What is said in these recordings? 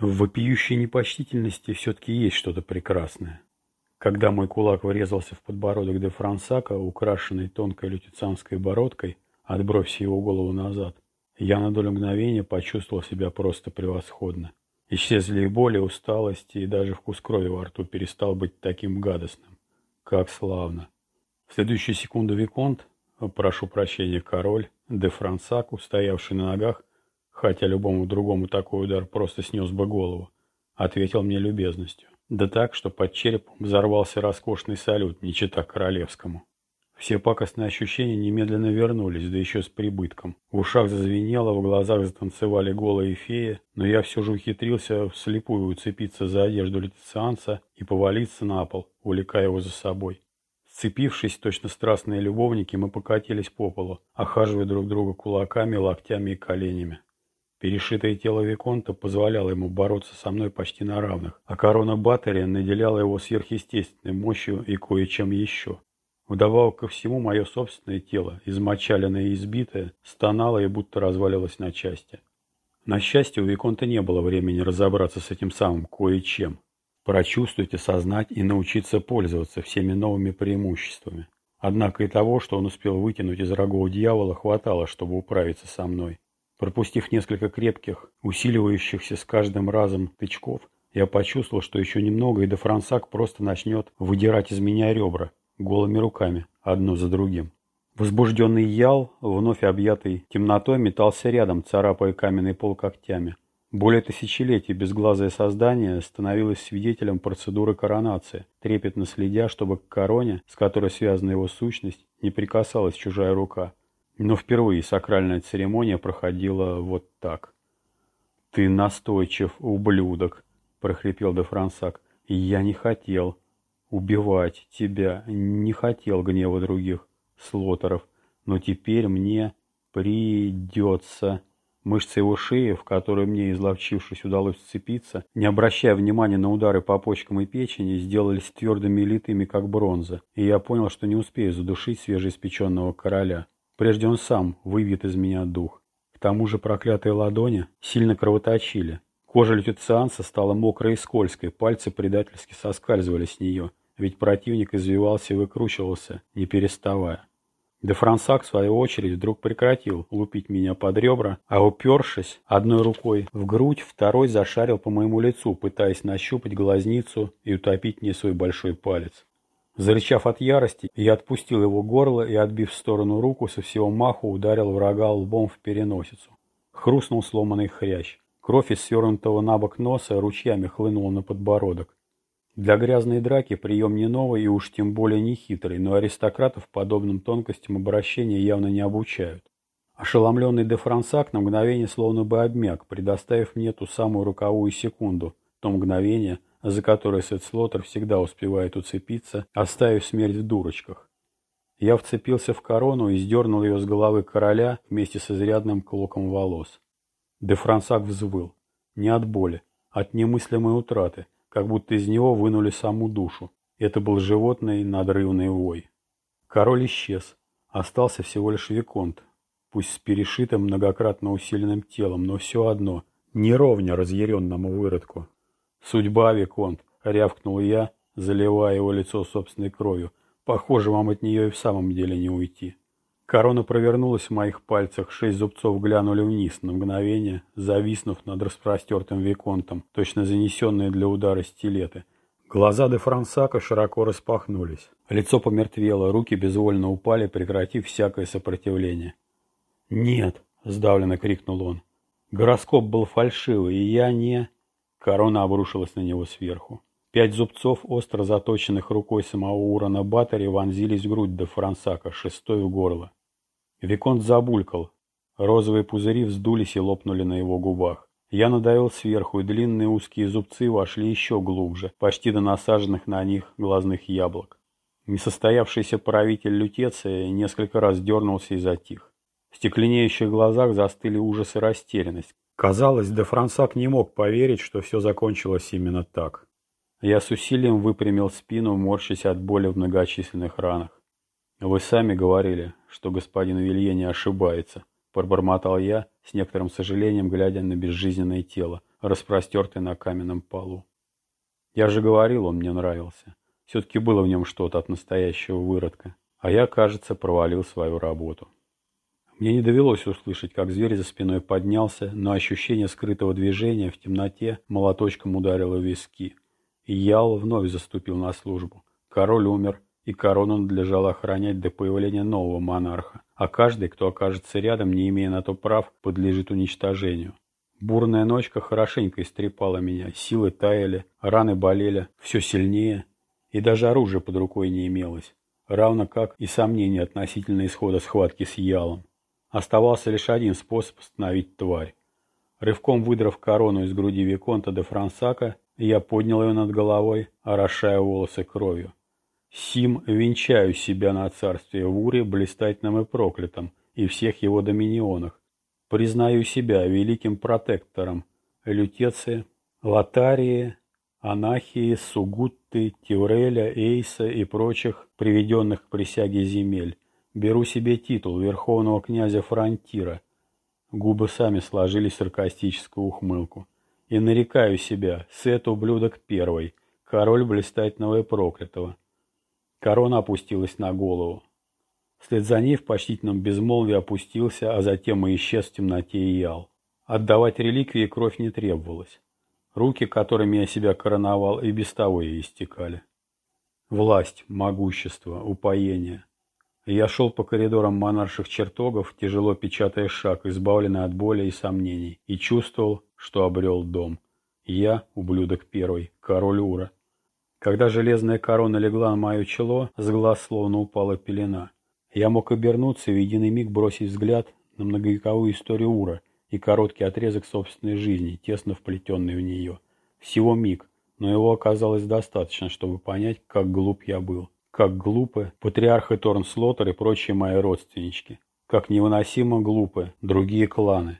В вопиющей непочтительности все-таки есть что-то прекрасное. Когда мой кулак врезался в подбородок де Франсака, украшенный тонкой лютицанской бородкой, отбросив его голову назад, я на долю мгновения почувствовал себя просто превосходно. Исчезли и боли, усталость, и даже вкус крови во рту перестал быть таким гадостным. Как славно. В следующую секунду Виконт, прошу прощения, король, де Франсак, устоявший на ногах, хотя любому другому такой удар просто снес бы голову, ответил мне любезностью. Да так, что под черепом взорвался роскошный салют, не чита королевскому. Все пакостные ощущения немедленно вернулись, да еще с прибытком. В ушах зазвенело, в глазах затанцевали голые феи, но я все же ухитрился вслепую уцепиться за одежду летицианца и повалиться на пол, увлекая его за собой. Сцепившись, точно страстные любовники, мы покатились по полу, охаживая друг друга кулаками, локтями и коленями. Перешитое тело Виконта позволяло ему бороться со мной почти на равных, а корона Баттери наделяла его сверхъестественной мощью и кое-чем еще. Вдобавок ко всему, мое собственное тело, измочаленное и избитое, стонало и будто развалилось на части. На счастье, у Виконта не было времени разобраться с этим самым кое-чем. Прочувствовать, осознать и научиться пользоваться всеми новыми преимуществами. Однако и того, что он успел вытянуть из рогов дьявола, хватало, чтобы управиться со мной. Пропустив несколько крепких, усиливающихся с каждым разом тычков, я почувствовал, что еще немного, и де Франсак просто начнет выдирать из меня ребра, голыми руками, одно за другим. Возбужденный ял, вновь объятый темнотой, метался рядом, царапая каменный пол когтями. Более тысячелетий безглазое создание становилось свидетелем процедуры коронации, трепетно следя, чтобы к короне, с которой связана его сущность, не прикасалась чужая рука. Но впервые сакральная церемония проходила вот так. «Ты настойчив, ублюдок!» – прохрипел де Франсак. «Я не хотел убивать тебя, не хотел гнева других слотеров, но теперь мне придется...» Мышцы его шеи, в которой мне, изловчившись, удалось сцепиться, не обращая внимания на удары по почкам и печени, сделались твердыми и литыми, как бронза, и я понял, что не успею задушить свежеиспеченного короля. Прежде он сам выведет из меня дух. К тому же проклятые ладони сильно кровоточили. Кожа лютицианца стала мокрой и скользкой, пальцы предательски соскальзывали с нее, ведь противник извивался и выкручивался, не переставая. Де Франсак, в свою очередь, вдруг прекратил лупить меня под ребра, а упершись одной рукой в грудь, второй зашарил по моему лицу, пытаясь нащупать глазницу и утопить мне свой большой палец. Зарычав от ярости, я отпустил его горло и, отбив в сторону руку, со всего маху ударил врага лбом в переносицу. Хрустнул сломанный хрящ. Кровь из свернутого на бок носа ручьями хлынула на подбородок. Для грязной драки прием не новый и уж тем более не хитрый, но аристократов подобным тонкостям обращения явно не обучают. Ошеломленный де Франсак на мгновение словно бы обмяк, предоставив мне ту самую руковую секунду, то мгновение, за которой Сет Слотер всегда успевает уцепиться, оставив смерть в дурочках. Я вцепился в корону и сдернул ее с головы короля вместе с изрядным клоком волос. Де Франсак взвыл. Не от боли, от немыслимой утраты, как будто из него вынули саму душу. Это был животный надрывный вой. Король исчез. Остался всего лишь Виконт, пусть с перешитым многократно усиленным телом, но все одно, не ровня разъяренному выродку. «Судьба, Виконт!» — рявкнул я, заливая его лицо собственной кровью. «Похоже, вам от нее и в самом деле не уйти». Корона провернулась в моих пальцах, шесть зубцов глянули вниз на мгновение, зависнув над распростертым Виконтом, точно занесенные для удара стилеты. Глаза де Франсака широко распахнулись. Лицо помертвело, руки безвольно упали, прекратив всякое сопротивление. «Нет!» — сдавленно крикнул он. «Гороскоп был фальшивый, и я не...» Корона обрушилась на него сверху. Пять зубцов, остро заточенных рукой самого Урона Баттери, вонзились в грудь до Франсака, шестой в горло. Виконт забулькал. Розовые пузыри вздулись и лопнули на его губах. Я надавил сверху, и длинные узкие зубцы вошли еще глубже, почти до насаженных на них глазных яблок. Несостоявшийся правитель Лютеция несколько раз дернулся и затих. В стекленеющих глазах застыли ужас и растерянность. Казалось, де Франсак не мог поверить, что все закончилось именно так. Я с усилием выпрямил спину, морщась от боли в многочисленных ранах. «Вы сами говорили, что господин Вилье не ошибается», – пробормотал я, с некоторым сожалением глядя на безжизненное тело, распростертое на каменном полу. Я же говорил, он мне нравился. Все-таки было в нем что-то от настоящего выродка. А я, кажется, провалил свою работу. Мне не довелось услышать, как зверь за спиной поднялся, но ощущение скрытого движения в темноте молоточком ударило в виски. И Ял вновь заступил на службу. Король умер, и корону надлежало охранять до появления нового монарха, а каждый, кто окажется рядом, не имея на то прав, подлежит уничтожению. Бурная ночка хорошенько истрепала меня, силы таяли, раны болели, все сильнее, и даже оружия под рукой не имелось, равно как и сомнения относительно исхода схватки с Ялом. Оставался лишь один способ остановить тварь. Рывком выдрав корону из груди Виконта де Франсака, я поднял ее над головой, орошая волосы кровью. Сим венчаю себя на царстве Вури блистательным и проклятым, и всех его доминионах. Признаю себя великим протектором Лютеции, Латарии, Анахии, Сугутты, Тиуреля, Эйса и прочих приведенных к присяге земель. Беру себе титул верховного князя Фронтира. Губы сами сложились в саркастическую ухмылку. И нарекаю себя, Сет ублюдок первый, король блистательного и проклятого. Корона опустилась на голову. Вслед за ней в почтительном безмолвии опустился, а затем и исчез в темноте и ял. Отдавать реликвии кровь не требовалось. Руки, которыми я себя короновал, и без того и истекали. Власть, могущество, упоение. Я шел по коридорам монарших чертогов, тяжело печатая шаг, избавленный от боли и сомнений, и чувствовал, что обрел дом. Я, ублюдок первый, король Ура, когда железная корона легла на мое чело, с глаз словно упала пелена. Я мог обернуться и в единый миг бросить взгляд на многовековую историю Ура и короткий отрезок собственной жизни, тесно вплетенный в нее. Всего миг, но его оказалось достаточно, чтобы понять, как глуп я был. Как глупы патриарх Торн Слотер и прочие мои родственнички. Как невыносимо глупы другие кланы.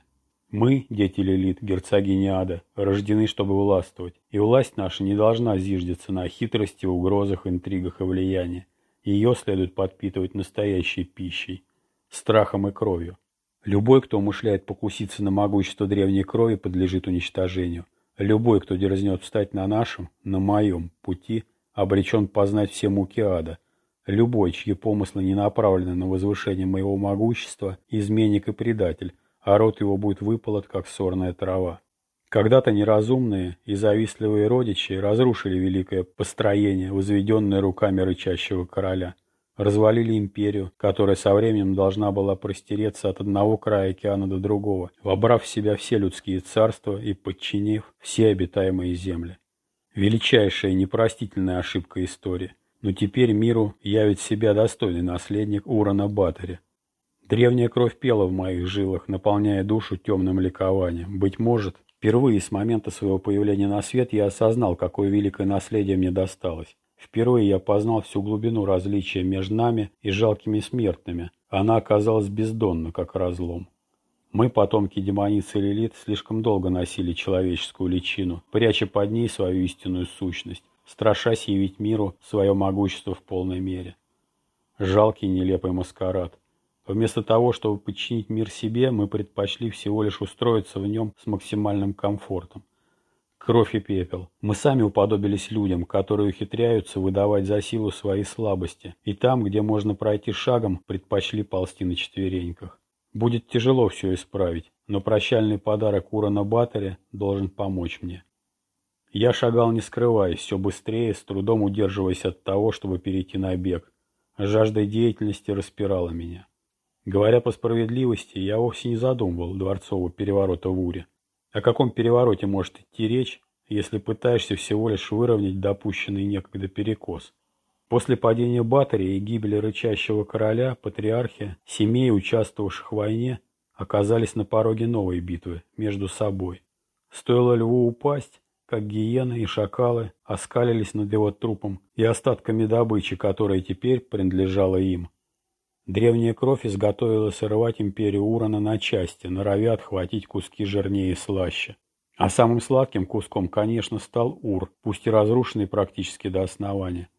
Мы, дети Лилит, герцогини Ада, рождены, чтобы властвовать, и власть наша не должна зиждиться на хитрости, угрозах, интригах и влиянии. Ее следует подпитывать настоящей пищей, страхом и кровью. Любой, кто умышляет покуситься на могущество древней крови, подлежит уничтожению. Любой, кто дерзнет встать на нашем, на моем пути, обречен познать все муки ада. Любой, чьи помыслы не направлены на возвышение моего могущества, изменник и предатель, а рот его будет выполот, как сорная трава. Когда-то неразумные и завистливые родичи разрушили великое построение, возведенное руками рычащего короля. Развалили империю, которая со временем должна была простереться от одного края океана до другого, вобрав в себя все людские царства и подчинив все обитаемые земли. Величайшая непростительная ошибка истории. Но теперь миру явит себя достойный наследник Урана Батори, Древняя кровь пела в моих жилах, наполняя душу темным ликованием. Быть может, впервые с момента своего появления на свет я осознал, какое великое наследие мне досталось. Впервые я познал всю глубину различия между нами и жалкими смертными. Она оказалась бездонна, как разлом. Мы, потомки демоницы Лилит, слишком долго носили человеческую личину, пряча под ней свою истинную сущность, страшась явить миру свое могущество в полной мере. Жалкий нелепый маскарад. Вместо того, чтобы подчинить мир себе, мы предпочли всего лишь устроиться в нем с максимальным комфортом. Кровь и пепел. Мы сами уподобились людям, которые ухитряются выдавать за силу свои слабости, и там, где можно пройти шагом, предпочли ползти на четвереньках. Будет тяжело все исправить, но прощальный подарок Урана Батаре должен помочь мне. Я шагал не скрываясь, все быстрее, с трудом удерживаясь от того, чтобы перейти на бег. Жажда деятельности распирала меня. Говоря по справедливости, я вовсе не задумывал дворцового переворота в Уре. О каком перевороте может идти речь, если пытаешься всего лишь выровнять допущенный некогда перекос? После падения Батареи и гибели рычащего короля, патриархи, семей, участвовавших в войне, оказались на пороге новой битвы между собой. Стоило льву упасть, как гиены и шакалы оскалились над его трупом и остатками добычи, которая теперь принадлежала им. Древняя кровь изготовилась рвать империю Урана на части, норовя отхватить куски жирнее и слаще. А самым сладким куском, конечно, стал Ур, пусть и разрушенный практически до основания.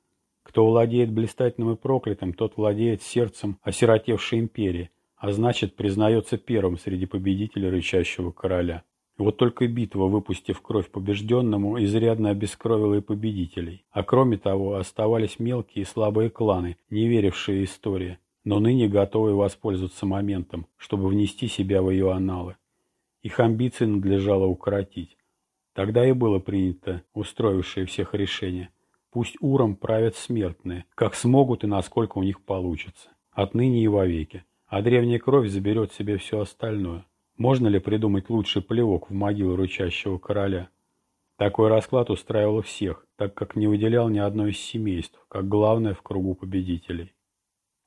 Кто владеет блистательным и проклятым, тот владеет сердцем осиротевшей империи, а значит признается первым среди победителей рычащего короля. Вот только битва, выпустив кровь побежденному, изрядно обескровила и победителей. А кроме того, оставались мелкие и слабые кланы, не верившие истории, но ныне готовые воспользоваться моментом, чтобы внести себя в ее аналы. Их амбиции надлежало укоротить. Тогда и было принято устроившее всех решение. Пусть уром правят смертные, как смогут и насколько у них получится. Отныне и вовеки. А древняя кровь заберет себе все остальное. Можно ли придумать лучший плевок в могилу рычащего короля? Такой расклад устраивал всех, так как не выделял ни одно из семейств, как главное в кругу победителей.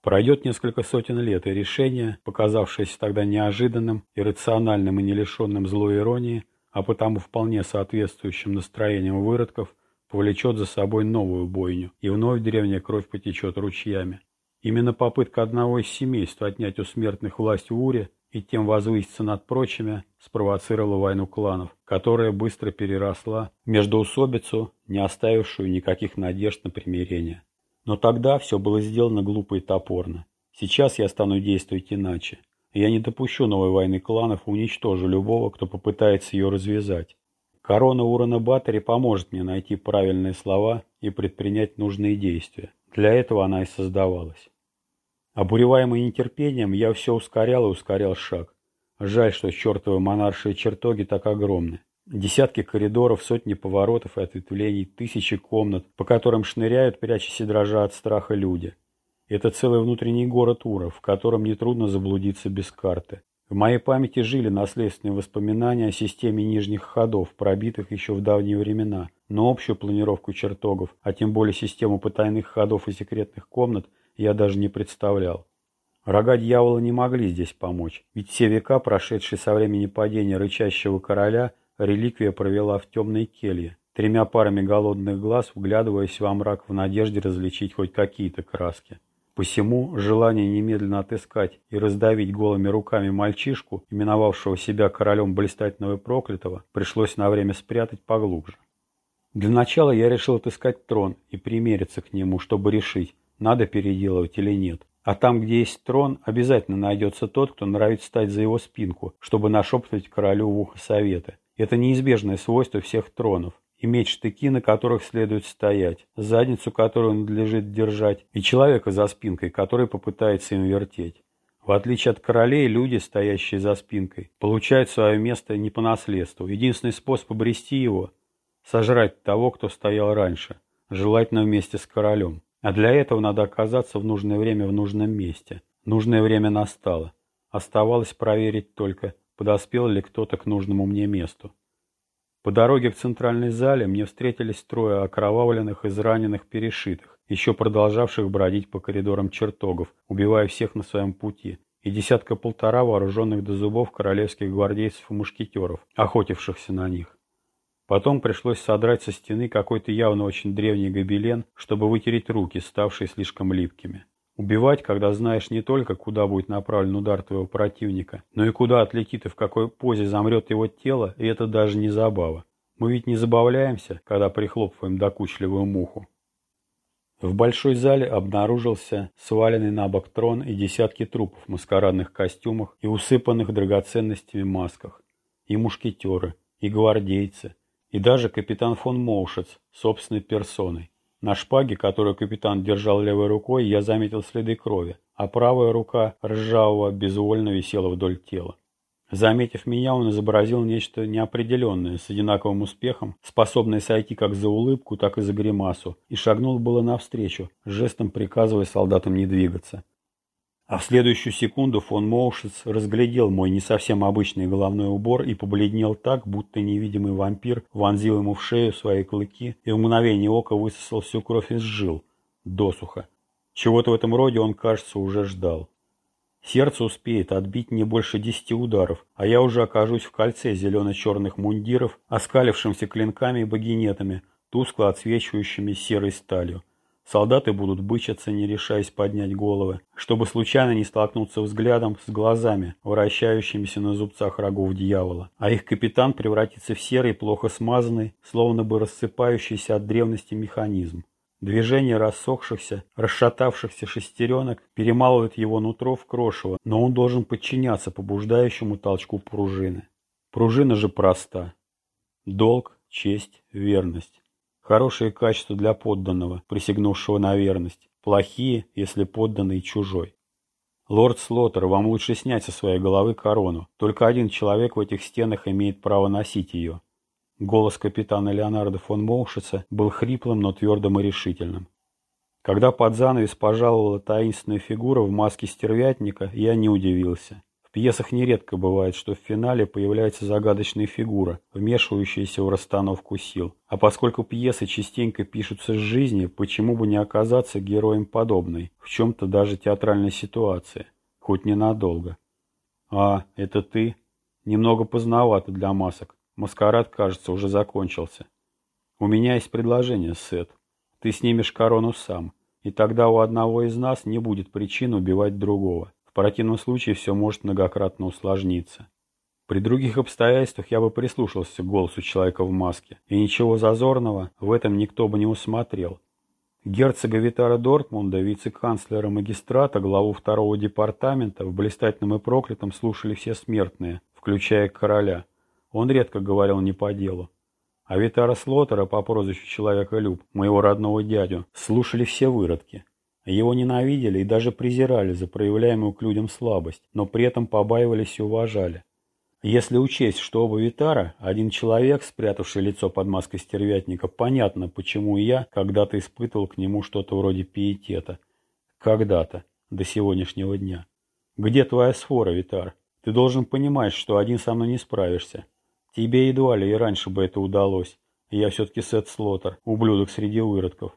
Пройдет несколько сотен лет, и решение, показавшееся тогда неожиданным, иррациональным и не лишенным злой иронии, а потому вполне соответствующим настроениям выродков, повлечет за собой новую бойню, и вновь древняя кровь потечет ручьями. Именно попытка одного из семейств отнять у смертных власть в Уре и тем возвыситься над прочими, спровоцировала войну кланов, которая быстро переросла в междоусобицу, не оставившую никаких надежд на примирение. Но тогда все было сделано глупо и топорно. Сейчас я стану действовать иначе. Я не допущу новой войны кланов уничтожу любого, кто попытается ее развязать. Корона Урана Баттери поможет мне найти правильные слова и предпринять нужные действия. Для этого она и создавалась. Обуреваемый нетерпением, я все ускорял и ускорял шаг. Жаль, что чертовы монаршие чертоги так огромны. Десятки коридоров, сотни поворотов и ответвлений, тысячи комнат, по которым шныряют, прячась и дрожа от страха люди. Это целый внутренний город Уров, в котором нетрудно заблудиться без карты. В моей памяти жили наследственные воспоминания о системе нижних ходов, пробитых еще в давние времена, но общую планировку чертогов, а тем более систему потайных ходов и секретных комнат – я даже не представлял. Рога дьявола не могли здесь помочь, ведь все века, прошедшие со времени падения рычащего короля, реликвия провела в темной келье, тремя парами голодных глаз, вглядываясь во мрак в надежде различить хоть какие-то краски. Посему желание немедленно отыскать и раздавить голыми руками мальчишку, именовавшего себя королем блистательного и проклятого, пришлось на время спрятать поглубже. Для начала я решил отыскать трон и примериться к нему, чтобы решить, надо переделывать или нет. А там, где есть трон, обязательно найдется тот, кто нравится стать за его спинку, чтобы нашептывать королю в ухо советы. Это неизбежное свойство всех тронов. Иметь штыки, на которых следует стоять, задницу, которую надлежит держать, и человека за спинкой, который попытается им вертеть. В отличие от королей, люди, стоящие за спинкой, получают свое место не по наследству. Единственный способ обрести его – сожрать того, кто стоял раньше, желательно вместе с королем. А для этого надо оказаться в нужное время в нужном месте. Нужное время настало. Оставалось проверить только, подоспел ли кто-то к нужному мне месту. По дороге в центральной зале мне встретились трое окровавленных, израненных, перешитых, еще продолжавших бродить по коридорам чертогов, убивая всех на своем пути, и десятка-полтора вооруженных до зубов королевских гвардейцев и мушкетеров, охотившихся на них. Потом пришлось содрать со стены какой-то явно очень древний гобелен, чтобы вытереть руки, ставшие слишком липкими. Убивать, когда знаешь не только, куда будет направлен удар твоего противника, но и куда отлетит и в какой позе замрет его тело, и это даже не забава. Мы ведь не забавляемся, когда прихлопываем докучливую муху. В большой зале обнаружился сваленный на бок трон и десятки трупов в маскарадных костюмах и усыпанных драгоценностями масках. И мушкетеры, и гвардейцы, и даже капитан фон Моушец собственной персоной. На шпаге, которую капитан держал левой рукой, я заметил следы крови, а правая рука ржавого безвольно висела вдоль тела. Заметив меня, он изобразил нечто неопределенное, с одинаковым успехом, способное сойти как за улыбку, так и за гримасу, и шагнул было навстречу, жестом приказывая солдатам не двигаться. А в следующую секунду фон Моушец разглядел мой не совсем обычный головной убор и побледнел так, будто невидимый вампир вонзил ему в шею свои клыки и в мгновение ока высосал всю кровь из жил, досуха. Чего-то в этом роде он, кажется, уже ждал. Сердце успеет отбить не больше десяти ударов, а я уже окажусь в кольце зелено-черных мундиров, оскалившимся клинками и багинетами, тускло отсвечивающими серой сталью. Солдаты будут бычиться, не решаясь поднять головы, чтобы случайно не столкнуться взглядом с глазами, вращающимися на зубцах рогов дьявола. А их капитан превратится в серый, плохо смазанный, словно бы рассыпающийся от древности механизм. Движение рассохшихся, расшатавшихся шестеренок перемалывает его нутро в крошево, но он должен подчиняться побуждающему толчку пружины. Пружина же проста. Долг, честь, верность. Хорошие качества для подданного, присягнувшего на верность. Плохие, если подданный чужой. Лорд Слоттер, вам лучше снять со своей головы корону. Только один человек в этих стенах имеет право носить ее. Голос капитана Леонарда фон Моушица был хриплым, но твердым и решительным. Когда под занавес пожаловала таинственная фигура в маске стервятника, я не удивился. Пьесах нередко бывает, что в финале появляется загадочная фигура, вмешивающаяся в расстановку сил. А поскольку пьесы частенько пишутся с жизни, почему бы не оказаться героем подобной, в чем-то даже театральной ситуации, хоть ненадолго. «А, это ты?» Немного поздновато для масок. Маскарад, кажется, уже закончился. У меня есть предложение, Сет. Ты снимешь корону сам, и тогда у одного из нас не будет причин убивать другого. В противном случае все может многократно усложниться. При других обстоятельствах я бы прислушался к голосу человека в маске, и ничего зазорного в этом никто бы не усмотрел. Герцога Витара Дортмунда, вице-канцлера магистрата, главу второго департамента, в блистательном и проклятом слушали все смертные, включая короля. Он редко говорил не по делу. А Витара Слотера по прозвищу Человека-Люб, моего родного дядю, слушали все выродки. Его ненавидели и даже презирали за проявляемую к людям слабость, но при этом побаивались и уважали. Если учесть, что оба Витара – один человек, спрятавший лицо под маской стервятника, понятно, почему я когда-то испытывал к нему что-то вроде пиетета. Когда-то, до сегодняшнего дня. Где твоя сфора, Витар? Ты должен понимать, что один со мной не справишься. Тебе едва ли и раньше бы это удалось. Я все-таки Сет Слотер, ублюдок среди выродков.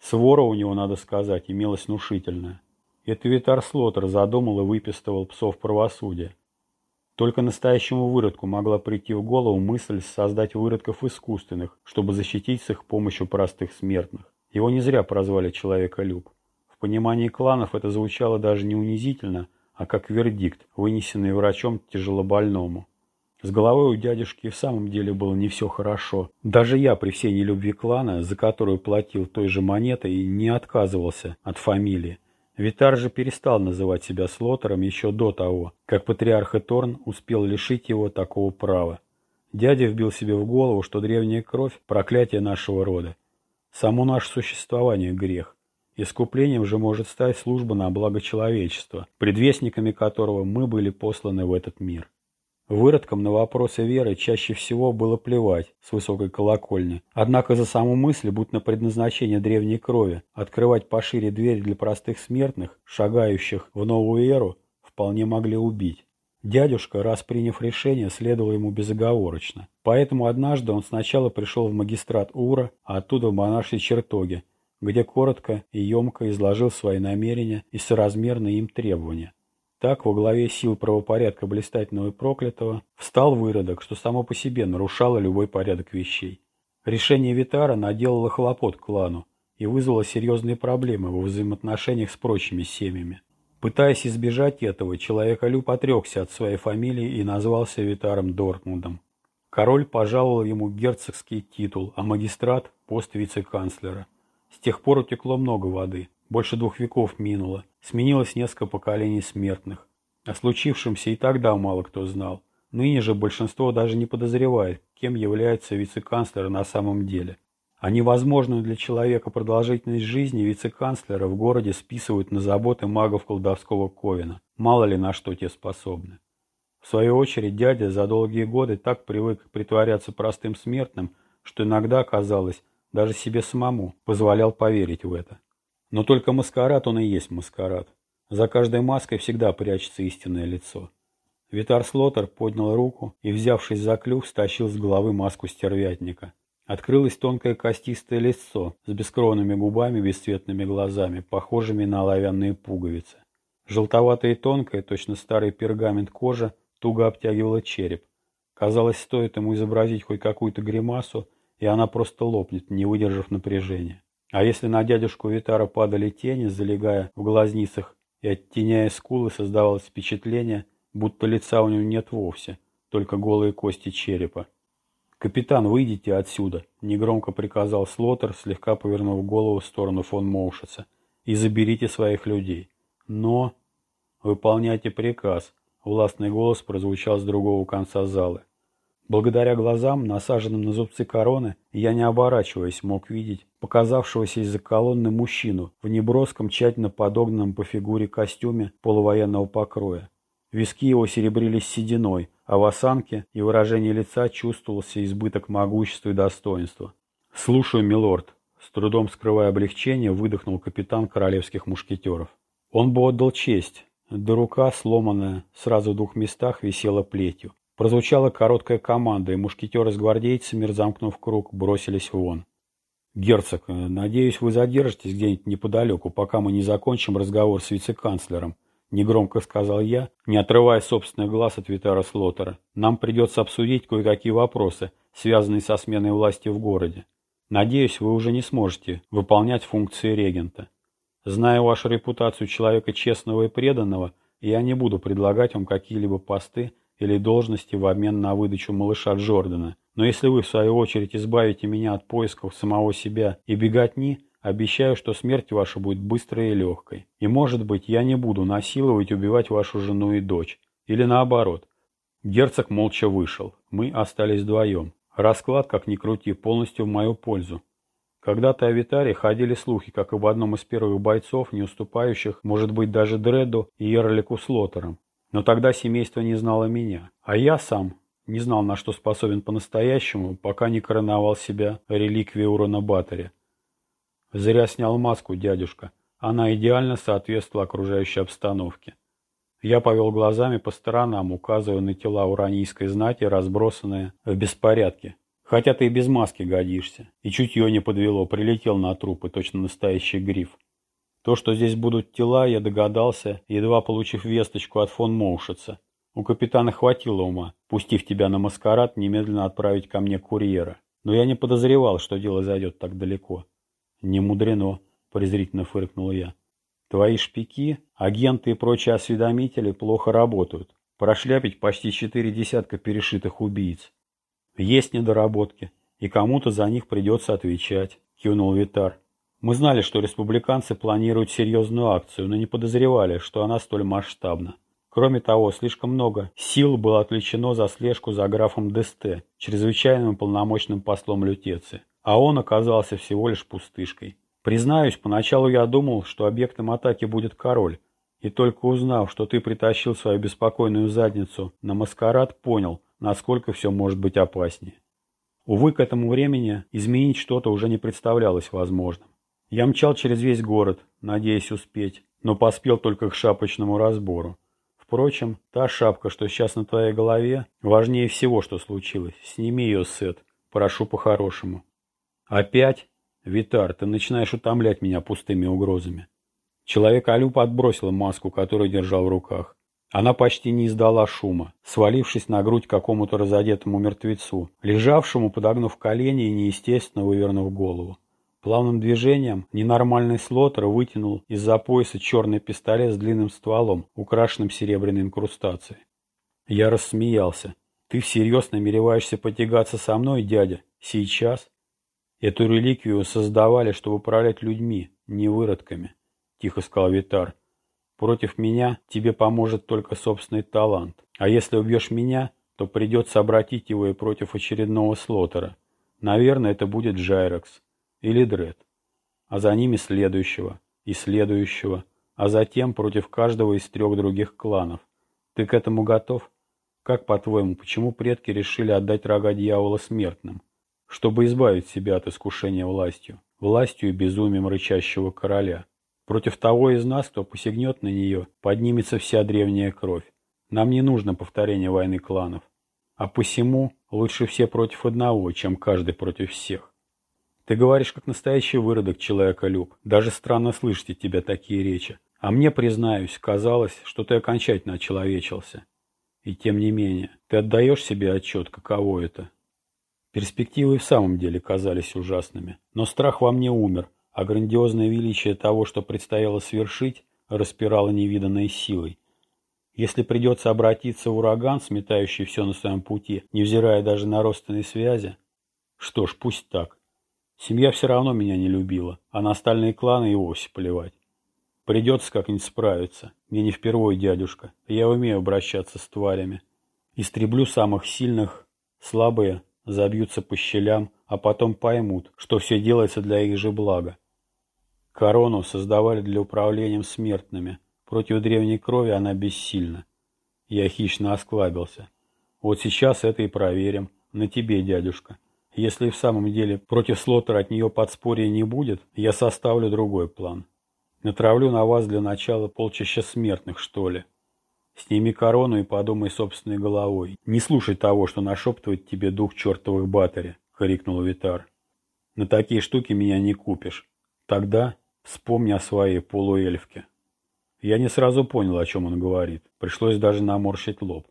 Свора у него, надо сказать, имелась внушительная. Это Витар Слотер задумал и выпистывал псов правосудия. Только настоящему выродку могла прийти в голову мысль создать выродков искусственных, чтобы защитить с их помощью простых смертных. Его не зря прозвали Человека-люб. В понимании кланов это звучало даже не унизительно, а как вердикт, вынесенный врачом тяжелобольному. С головой у дядюшки в самом деле было не все хорошо. Даже я при всей нелюбви клана, за которую платил той же монетой, не отказывался от фамилии. Витар же перестал называть себя Слотером еще до того, как патриарх Эторн успел лишить его такого права. Дядя вбил себе в голову, что древняя кровь – проклятие нашего рода. Само наше существование – грех. Искуплением же может стать служба на благо человечества, предвестниками которого мы были посланы в этот мир. Выродкам на вопросы веры чаще всего было плевать с высокой колокольни. Однако за саму мысль, будь на предназначение древней крови, открывать пошире дверь для простых смертных, шагающих в новую эру, вполне могли убить. Дядюшка, раз приняв решение, следовал ему безоговорочно. Поэтому однажды он сначала пришел в магистрат Ура, а оттуда в монашьи чертоги, где коротко и емко изложил свои намерения и соразмерные им требования. Так во главе сил правопорядка блистательного и проклятого встал выродок, что само по себе нарушало любой порядок вещей. Решение Витара наделало хлопот клану и вызвало серьезные проблемы во взаимоотношениях с прочими семьями. Пытаясь избежать этого, человеколюб отрекся от своей фамилии и назвался Витаром Дортмундом. Король пожаловал ему герцогский титул, а магистрат – пост вице-канцлера. С тех пор утекло много воды. Больше двух веков минуло, сменилось несколько поколений смертных. О случившемся и тогда мало кто знал. Ныне же большинство даже не подозревает, кем является вице-канцлер на самом деле. А невозможную для человека продолжительность жизни вице-канцлера в городе списывают на заботы магов колдовского Ковина. Мало ли на что те способны. В свою очередь дядя за долгие годы так привык притворяться простым смертным, что иногда, казалось, даже себе самому позволял поверить в это. Но только маскарад он и есть маскарад. За каждой маской всегда прячется истинное лицо. Витар Слотер поднял руку и, взявшись за клюв, стащил с головы маску стервятника. Открылось тонкое костистое лицо с бескровными губами, бесцветными глазами, похожими на оловянные пуговицы. Желтоватая и тонкая, точно старый пергамент кожа, туго обтягивала череп. Казалось, стоит ему изобразить хоть какую-то гримасу, и она просто лопнет, не выдержав напряжения. А если на дядюшку Витара падали тени, залегая в глазницах и оттеняя скулы, создавалось впечатление, будто лица у него нет вовсе, только голые кости черепа. «Капитан, выйдите отсюда!» — негромко приказал Слотер, слегка повернув голову в сторону фон Моушица. «И заберите своих людей. Но...» «Выполняйте приказ!» — властный голос прозвучал с другого конца зала. Благодаря глазам, насаженным на зубцы короны, я, не оборачиваясь, мог видеть показавшегося из-за колонны мужчину в неброском, тщательно подогнанном по фигуре костюме полувоенного покроя. Виски его серебрились сединой, а в осанке и выражении лица чувствовался избыток могущества и достоинства. «Слушаю, милорд», — с трудом скрывая облегчение, выдохнул капитан королевских мушкетеров. Он бы отдал честь, да рука, сломанная, сразу в двух местах висела плетью. Прозвучала короткая команда, и мушкетеры с гвардейцами, разомкнув круг, бросились вон. «Герцог, надеюсь, вы задержитесь где-нибудь неподалеку, пока мы не закончим разговор с вице-канцлером», — негромко сказал я, не отрывая собственных глаз от Витара Слотера. «Нам придется обсудить кое-какие вопросы, связанные со сменой власти в городе. Надеюсь, вы уже не сможете выполнять функции регента. Зная вашу репутацию человека честного и преданного, я не буду предлагать вам какие-либо посты или должности в обмен на выдачу малыша Джордана. Но если вы, в свою очередь, избавите меня от поисков самого себя и беготни, Обещаю, что смерть ваша будет быстрой и легкой. И, может быть, я не буду насиловать и убивать вашу жену и дочь. Или наоборот. Герцог молча вышел. Мы остались вдвоем. Расклад, как ни крути, полностью в мою пользу. Когда-то о Витаре ходили слухи, как об одном из первых бойцов, не уступающих, может быть, даже Дредду и Ерлику Слотером. Но тогда семейство не знало меня. А я сам не знал, на что способен по-настоящему, пока не короновал себя реликвией Урона Баттери. Зря снял маску, дядюшка. Она идеально соответствовала окружающей обстановке. Я повел глазами по сторонам, указывая на тела уранийской знати, разбросанные в беспорядке. Хотя ты и без маски годишься. И чутье не подвело, прилетел на трупы, точно настоящий гриф. То, что здесь будут тела, я догадался, едва получив весточку от фон Моушица. У капитана хватило ума, пустив тебя на маскарад, немедленно отправить ко мне курьера. Но я не подозревал, что дело зайдет так далеко. «Не мудрено», — презрительно фыркнул я. «Твои шпики, агенты и прочие осведомители плохо работают. Прошляпить почти четыре десятка перешитых убийц. Есть недоработки, и кому-то за них придется отвечать», — кивнул Витар. «Мы знали, что республиканцы планируют серьезную акцию, но не подозревали, что она столь масштабна. Кроме того, слишком много сил было отвлечено за слежку за графом Десте, чрезвычайным полномочным послом Лютеции а он оказался всего лишь пустышкой. Признаюсь, поначалу я думал, что объектом атаки будет король, и только узнав, что ты притащил свою беспокойную задницу на маскарад, понял, насколько все может быть опаснее. Увы, к этому времени изменить что-то уже не представлялось возможным. Я мчал через весь город, надеясь успеть, но поспел только к шапочному разбору. Впрочем, та шапка, что сейчас на твоей голове, важнее всего, что случилось. Сними ее, Сет. Прошу по-хорошему. «Опять? Витар, ты начинаешь утомлять меня пустыми угрозами». Человек-алюб отбросил маску, которую держал в руках. Она почти не издала шума, свалившись на грудь какому-то разодетому мертвецу, лежавшему, подогнув колени и неестественно вывернув голову. Плавным движением ненормальный слотер вытянул из-за пояса черный пистолет с длинным стволом, украшенным серебряной инкрустацией. Я рассмеялся. «Ты всерьез намереваешься потягаться со мной, дядя? Сейчас?» Эту реликвию создавали, чтобы управлять людьми, не выродками, тихо сказал Витар. Против меня тебе поможет только собственный талант. А если убьешь меня, то придется обратить его и против очередного слотера. Наверное, это будет Джайрекс или Дред. А за ними следующего и следующего, а затем против каждого из трех других кланов. Ты к этому готов? Как, по-твоему, почему предки решили отдать рога дьявола смертным? чтобы избавить себя от искушения властью, властью и безумием рычащего короля. Против того из нас, кто посягнет на нее, поднимется вся древняя кровь. Нам не нужно повторение войны кланов. А посему лучше все против одного, чем каждый против всех. Ты говоришь, как настоящий выродок человека Люб. Даже странно слышать от тебя такие речи. А мне, признаюсь, казалось, что ты окончательно очеловечился. И тем не менее, ты отдаешь себе отчет, каково это Перспективы в самом деле казались ужасными, но страх во мне умер, а грандиозное величие того, что предстояло свершить, распирало невиданной силой. Если придется обратиться в ураган, сметающий все на своем пути, невзирая даже на родственные связи, что ж, пусть так. Семья все равно меня не любила, а на остальные кланы и вовсе плевать. Придется как-нибудь справиться. Мне не впервой, дядюшка. Я умею обращаться с тварями. Истреблю самых сильных, слабые забьются по щелям, а потом поймут, что все делается для их же блага. Корону создавали для управления смертными. Против древней крови она бессильна. Я хищно осклабился. Вот сейчас это и проверим. На тебе, дядюшка. Если в самом деле против Слотера от нее подспорья не будет, я составлю другой план. Натравлю на вас для начала полчища смертных, что ли. Сними корону и подумай собственной головой. Не слушай того, что нашептывает тебе дух чертовых батаре, — крикнул Витар. На такие штуки меня не купишь. Тогда вспомни о своей полуэльфке. Я не сразу понял, о чем он говорит. Пришлось даже наморщить лоб.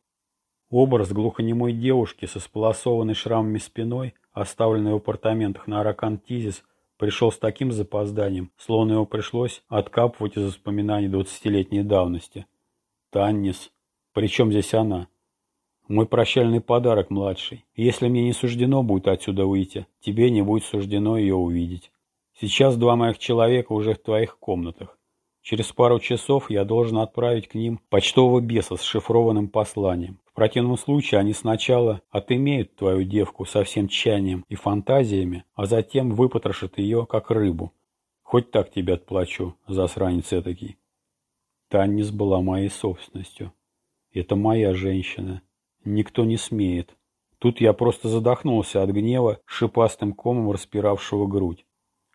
Образ глухонемой девушки со сполосованной шрамами спиной, оставленной в апартаментах на Аракантизис, пришел с таким запозданием, словно его пришлось откапывать из воспоминаний двадцатилетней давности. Таннис. Причем здесь она? Мой прощальный подарок, младший. Если мне не суждено будет отсюда выйти, тебе не будет суждено ее увидеть. Сейчас два моих человека уже в твоих комнатах. Через пару часов я должен отправить к ним почтового беса с шифрованным посланием. В противном случае они сначала отымеют твою девку со всем тщанием и фантазиями, а затем выпотрошат ее, как рыбу. Хоть так тебе отплачу, засранец этакий. Таннис была моей собственностью. Это моя женщина. Никто не смеет. Тут я просто задохнулся от гнева, шипастым комом распиравшего грудь.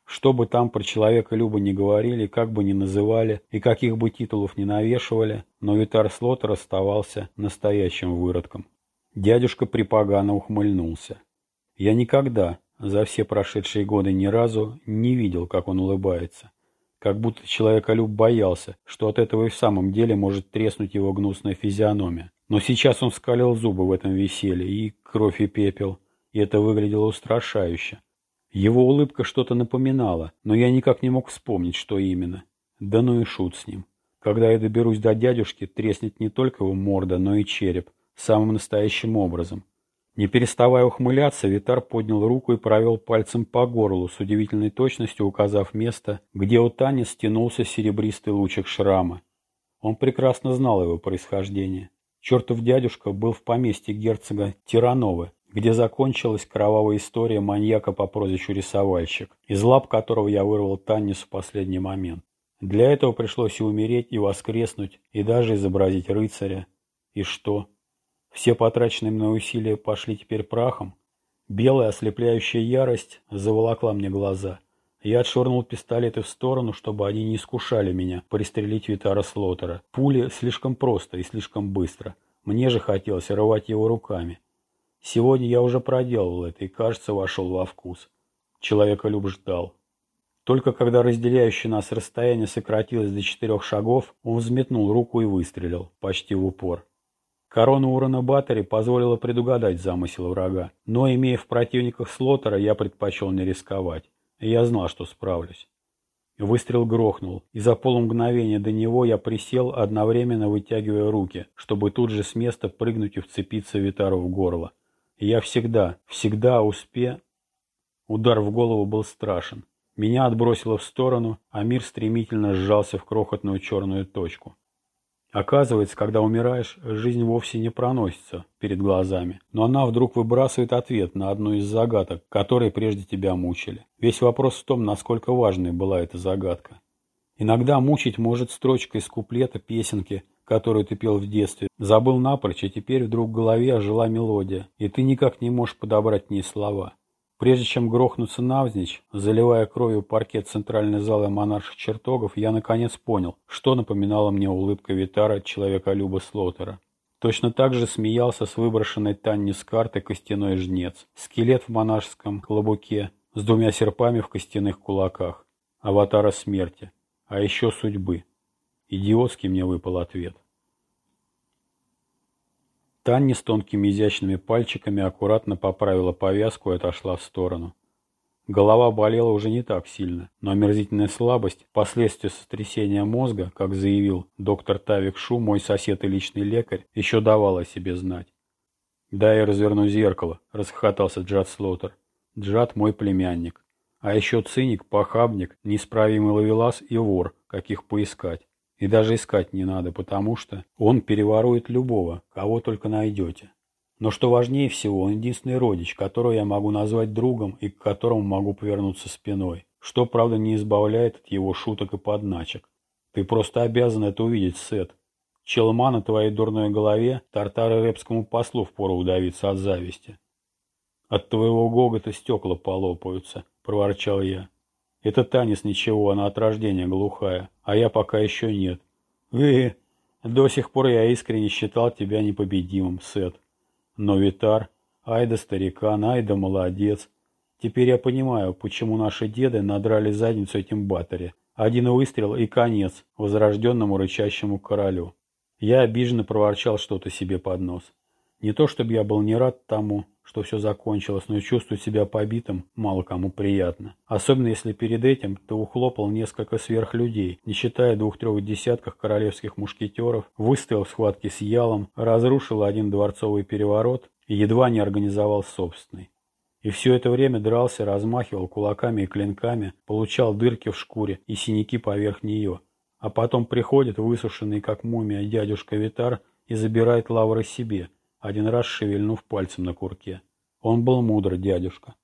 Что бы там про человека Люба не говорили, как бы ни называли и каких бы титулов ни навешивали, но Витар Слотер оставался настоящим выродком. Дядюшка припогано ухмыльнулся. Я никогда, за все прошедшие годы ни разу, не видел, как он улыбается. Как будто человеколюб боялся, что от этого и в самом деле может треснуть его гнусная физиономия. Но сейчас он скалил зубы в этом веселье, и кровь и пепел, и это выглядело устрашающе. Его улыбка что-то напоминала, но я никак не мог вспомнить, что именно. Да ну и шут с ним. Когда я доберусь до дядюшки, треснет не только его морда, но и череп, самым настоящим образом. Не переставая ухмыляться, Витар поднял руку и провел пальцем по горлу, с удивительной точностью указав место, где у Тани стянулся серебристый лучик шрама. Он прекрасно знал его происхождение. Чертов дядюшка был в поместье герцога Тирановы, где закончилась кровавая история маньяка по прозвищу Рисовальщик, из лап которого я вырвал Таннис в последний момент. Для этого пришлось и умереть, и воскреснуть, и даже изобразить рыцаря. И что? Все потраченные мной усилия пошли теперь прахом? Белая ослепляющая ярость заволокла мне глаза. Я отшвырнул пистолеты в сторону, чтобы они не искушали меня пристрелить Витара Слотера. Пули слишком просто и слишком быстро. Мне же хотелось рвать его руками. Сегодня я уже проделал это и, кажется, вошел во вкус. Человеколюб ждал. Только когда разделяющее нас расстояние сократилось до четырех шагов, он взметнул руку и выстрелил, почти в упор. Корона урона Баттери позволила предугадать замысел врага, но, имея в противниках Слотера, я предпочел не рисковать. Я знал, что справлюсь. Выстрел грохнул, и за полумгновения до него я присел, одновременно вытягивая руки, чтобы тут же с места прыгнуть и вцепиться Витару в горло. Я всегда, всегда успе... Удар в голову был страшен. Меня отбросило в сторону, а мир стремительно сжался в крохотную черную точку. Оказывается, когда умираешь, жизнь вовсе не проносится перед глазами, но она вдруг выбрасывает ответ на одну из загадок, которые прежде тебя мучили. Весь вопрос в том, насколько важной была эта загадка. Иногда мучить может строчка из куплета песенки – которую ты пел в детстве, забыл напрочь, и теперь вдруг в голове ожила мелодия, и ты никак не можешь подобрать к ней слова. Прежде чем грохнуться навзничь, заливая кровью паркет центральной залы монарших чертогов, я наконец понял, что напоминала мне улыбка Витара человека-люба Слотера. Точно так же смеялся с выброшенной Танни с карты костяной жнец, скелет в монашеском клобуке с двумя серпами в костяных кулаках, аватара смерти, а еще судьбы. Идиотский мне выпал ответ. Танни с тонкими изящными пальчиками аккуратно поправила повязку и отошла в сторону. Голова болела уже не так сильно, но омерзительная слабость, последствия сотрясения мозга, как заявил доктор Тавик Шу, мой сосед и личный лекарь, еще давала о себе знать. «Да, я разверну зеркало», — расхохотался Джад Слоутер. «Джад мой племянник. А еще циник, похабник, неисправимый ловелас и вор, каких поискать. И даже искать не надо, потому что он переворует любого, кого только найдете. Но что важнее всего, он единственный родич, которого я могу назвать другом и к которому могу повернуться спиной. Что, правда, не избавляет от его шуток и подначек. Ты просто обязан это увидеть, Сет. Челма на твоей дурной голове тартары рэпскому послу впору удавиться от зависти. От твоего гогота стекла полопаются, проворчал я. Это Танис ничего, она от рождения глухая, а я пока еще нет. Э, до сих пор я искренне считал тебя непобедимым, Сет. Но Витар, ай да старикан, ай да молодец. Теперь я понимаю, почему наши деды надрали задницу этим батаре. Один выстрел и конец возрожденному рычащему королю. Я обиженно проворчал что-то себе под нос. Не то, чтобы я был не рад тому, что все закончилось, но и чувствовать себя побитым мало кому приятно. Особенно если перед этим ты ухлопал несколько сверхлюдей, не считая двух-трех десятков королевских мушкетеров, выстоял в схватке с Ялом, разрушил один дворцовый переворот и едва не организовал собственный. И все это время дрался, размахивал кулаками и клинками, получал дырки в шкуре и синяки поверх нее. А потом приходит высушенный как мумия дядюшка Витар и забирает лавры себе – один раз шевельнув пальцем на курке. Он был мудр, дядюшка.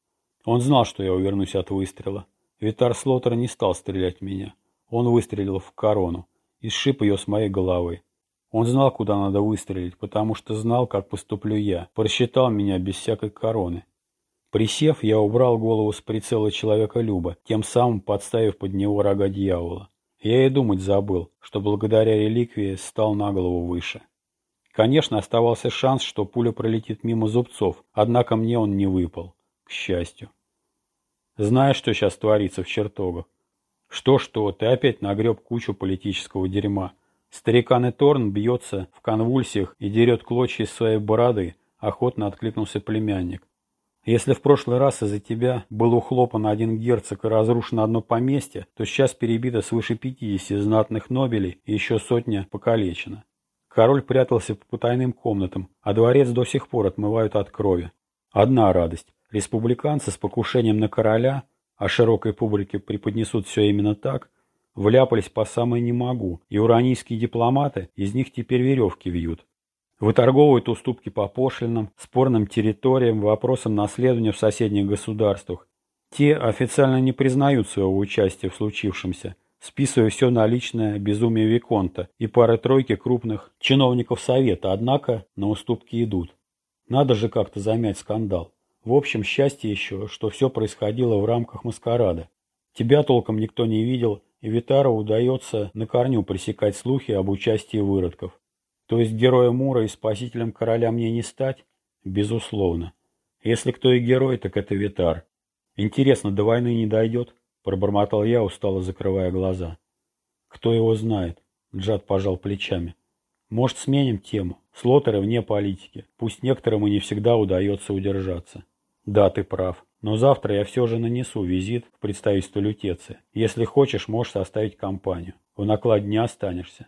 Он знал, что я увернусь от выстрела. Витар Слотер не стал стрелять в меня. Он выстрелил в корону и сшиб ее с моей головы. Он знал, куда надо выстрелить, потому что знал, как поступлю я. Просчитал меня без всякой короны. Присев, я убрал голову с прицела человека Люба, тем самым подставив под него рога дьявола. Я и думать забыл, что благодаря реликвии стал на голову выше. Конечно, оставался шанс, что пуля пролетит мимо зубцов, однако мне он не выпал, к счастью. Знаешь, что сейчас творится в чертогах? Что-что, ты опять нагреб кучу политического дерьма. Старикан и Торн бьется в конвульсиях и дерет клочья из своей бороды, охотно откликнулся племянник. Если в прошлый раз из-за тебя был ухлопан один герцог и разрушено одно поместье, то сейчас перебито свыше 50 знатных нобелей и еще сотня покалечено. Король прятался по потайным комнатам, а дворец до сих пор отмывают от крови. Одна радость. Республиканцы с покушением на короля, а широкой публике преподнесут все именно так, вляпались по самой не могу, и уранийские дипломаты из них теперь веревки вьют. Выторговывают уступки по пошлинам, спорным территориям, вопросам наследования в соседних государствах. Те официально не признают своего участия в случившемся, списывая все на личное безумие Виконта и пары-тройки крупных чиновников Совета, однако на уступки идут. Надо же как-то замять скандал. В общем, счастье еще, что все происходило в рамках маскарада. Тебя толком никто не видел, и Витару удается на корню пресекать слухи об участии выродков. То есть героем Мура и спасителем короля мне не стать? Безусловно. Если кто и герой, так это Витар. Интересно, до войны не дойдет? Пробормотал я, устало закрывая глаза. Кто его знает? Джад пожал плечами. Может, сменим тему? Слотеры вне политики. Пусть некоторым и не всегда удается удержаться. Да, ты прав. Но завтра я все же нанесу визит в представительство Лютеции. Если хочешь, можешь составить компанию. В накладе не останешься.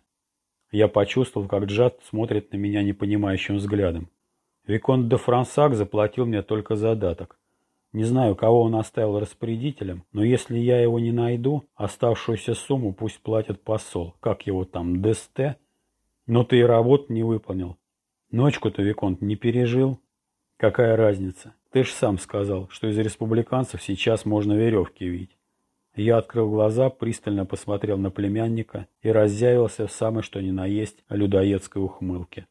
Я почувствовал, как Джад смотрит на меня непонимающим взглядом. Виконт де Франсак заплатил мне только задаток. Не знаю, кого он оставил распорядителем, но если я его не найду, оставшуюся сумму пусть платит посол. Как его там, ДСТ? Но ты и работу не выполнил. Ночку-то Виконт не пережил. Какая разница? Ты ж сам сказал, что из республиканцев сейчас можно веревки вить. Я открыл глаза, пристально посмотрел на племянника и разъявился в самой что ни на есть людоедской ухмылке.